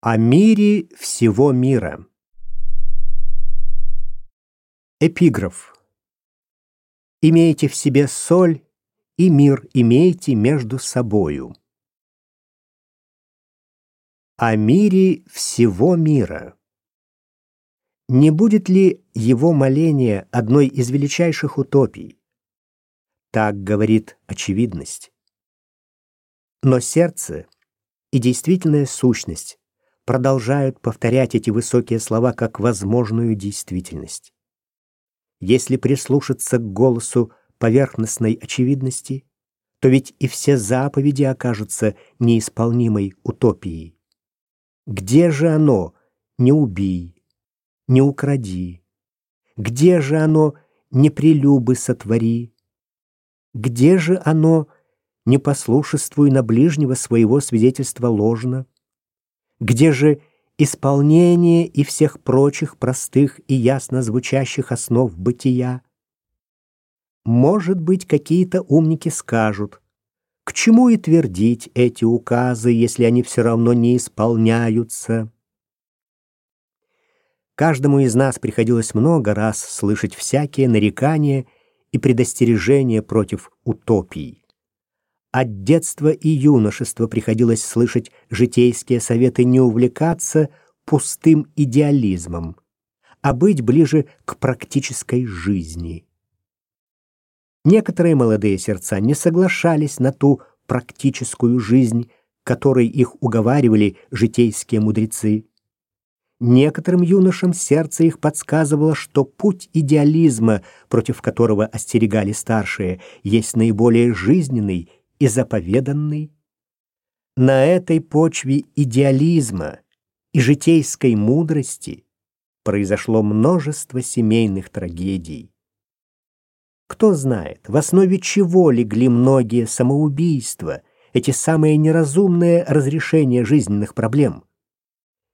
О мире всего мира. Эпиграф. Имейте в себе соль, и мир имейте между собою. О мире всего мира. Не будет ли его моление одной из величайших утопий? Так говорит очевидность. Но сердце и действительная сущность продолжают повторять эти высокие слова как возможную действительность. Если прислушаться к голосу поверхностной очевидности, то ведь и все заповеди окажутся неисполнимой утопией. Где же оно «не убий», «не укради»? Где же оно «не прелюбы сотвори»? Где же оно «не послушествуй на ближнего своего свидетельства ложно»? Где же исполнение и всех прочих простых и ясно звучащих основ бытия? Может быть, какие-то умники скажут, к чему и твердить эти указы, если они все равно не исполняются? Каждому из нас приходилось много раз слышать всякие нарекания и предостережения против утопий. От детства и юношества приходилось слышать житейские советы не увлекаться пустым идеализмом, а быть ближе к практической жизни. Некоторые молодые сердца не соглашались на ту практическую жизнь, которой их уговаривали житейские мудрецы. Некоторым юношам сердце их подсказывало, что путь идеализма, против которого остерегали старшие, есть наиболее жизненный и заповеданный, на этой почве идеализма и житейской мудрости произошло множество семейных трагедий. Кто знает, в основе чего легли многие самоубийства, эти самые неразумные разрешения жизненных проблем.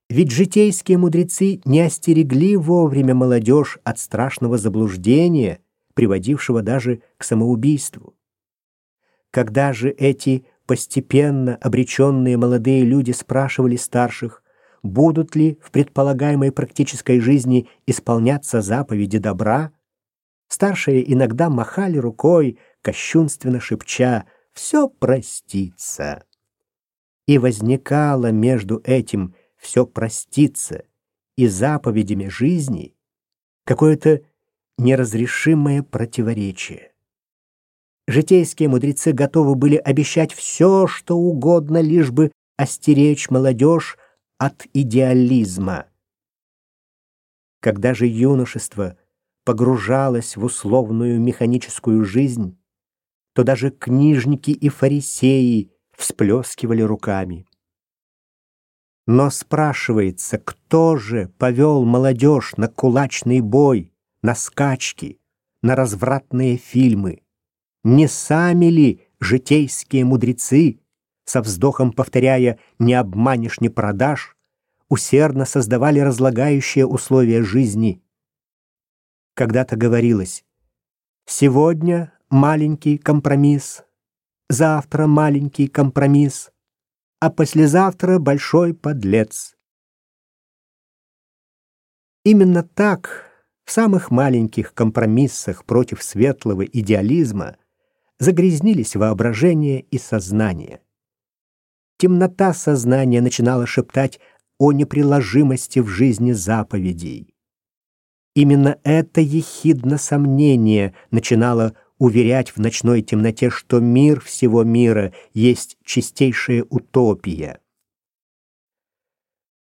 Ведь житейские мудрецы не остерегли вовремя молодежь от страшного заблуждения, приводившего даже к самоубийству. Когда же эти постепенно обреченные молодые люди спрашивали старших, будут ли в предполагаемой практической жизни исполняться заповеди добра, старшие иногда махали рукой, кощунственно шепча «все простится». И возникало между этим «все простится» и заповедями жизни какое-то неразрешимое противоречие. Житейские мудрецы готовы были обещать все, что угодно, лишь бы остеречь молодежь от идеализма. Когда же юношество погружалось в условную механическую жизнь, то даже книжники и фарисеи всплескивали руками. Но спрашивается, кто же повел молодежь на кулачный бой, на скачки, на развратные фильмы? Не сами ли житейские мудрецы, со вздохом повторяя «не обманешь, не продашь», усердно создавали разлагающие условия жизни. Когда-то говорилось «сегодня маленький компромисс, завтра маленький компромисс, а послезавтра большой подлец». Именно так в самых маленьких компромиссах против светлого идеализма – загрязнились воображение и сознание. Темнота сознания начинала шептать о неприложимости в жизни заповедей. Именно это ехидно сомнение начинало уверять в ночной темноте, что мир всего мира есть чистейшая утопия.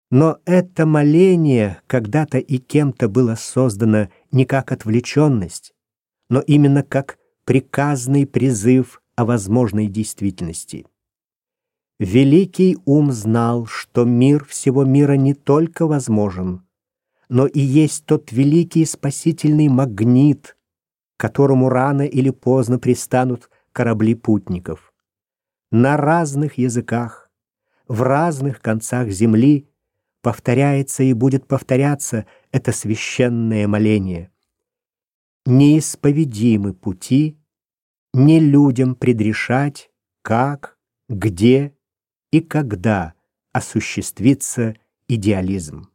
Но это моление когда-то и кем-то было создано не как отвлеченность, но именно как приказный призыв о возможной действительности. Великий ум знал, что мир всего мира не только возможен, но и есть тот великий спасительный магнит, которому рано или поздно пристанут корабли путников. На разных языках, в разных концах земли повторяется и будет повторяться это священное моление неисповедимы пути, не людям предрешать, как, где и когда осуществится идеализм.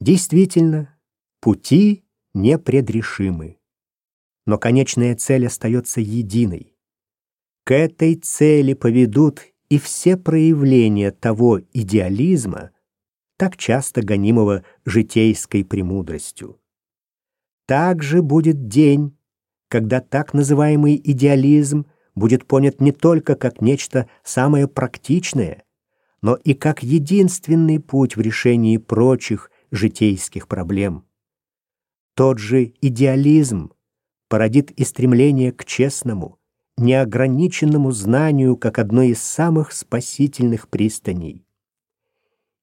Действительно, пути непредрешимы, но конечная цель остается единой. К этой цели поведут и все проявления того идеализма, так часто гонимого житейской премудростью. Также будет день, когда так называемый идеализм будет понят не только как нечто самое практичное, но и как единственный путь в решении прочих житейских проблем. Тот же идеализм породит и стремление к честному, неограниченному знанию как одной из самых спасительных пристаней.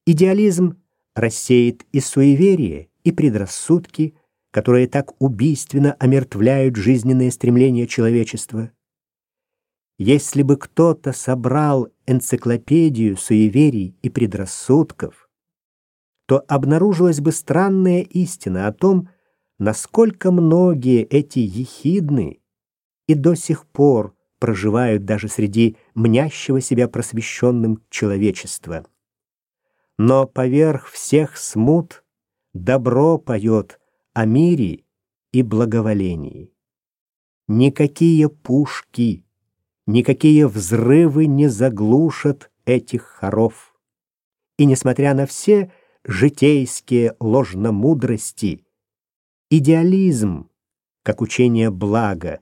Идеализм рассеет и суеверие, и предрассудки, которые так убийственно омертвляют жизненные стремления человечества. Если бы кто-то собрал энциклопедию суеверий и предрассудков, то обнаружилась бы странная истина о том, насколько многие эти ехидны и до сих пор проживают даже среди мнящего себя просвещенным человечества. Но поверх всех смут добро поет о мире и благоволении. Никакие пушки, никакие взрывы не заглушат этих хоров. И несмотря на все житейские ложномудрости, идеализм, как учение блага,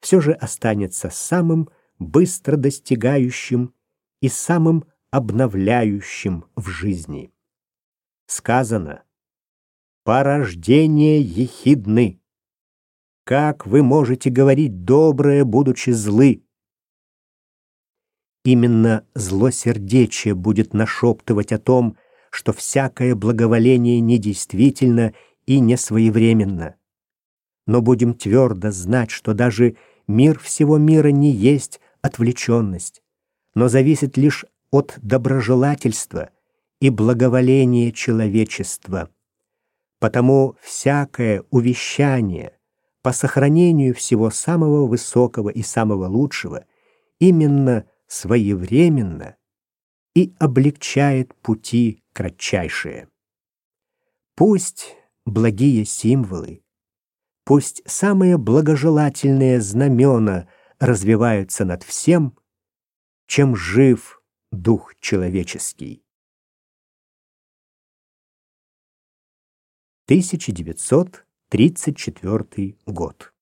все же останется самым быстро достигающим и самым обновляющим в жизни. Сказано, порождение ехидны. Как вы можете говорить доброе, будучи злы? Именно злосердечие будет нашептывать о том, что всякое благоволение недействительно и несвоевременно. Но будем твердо знать, что даже мир всего мира не есть отвлеченность, но зависит лишь от доброжелательства и благоволения человечества. Потому всякое увещание по сохранению всего самого высокого и самого лучшего именно своевременно и облегчает пути кратчайшие. Пусть благие символы, пусть самые благожелательные знамена развиваются над всем, чем жив дух человеческий. 1934 год.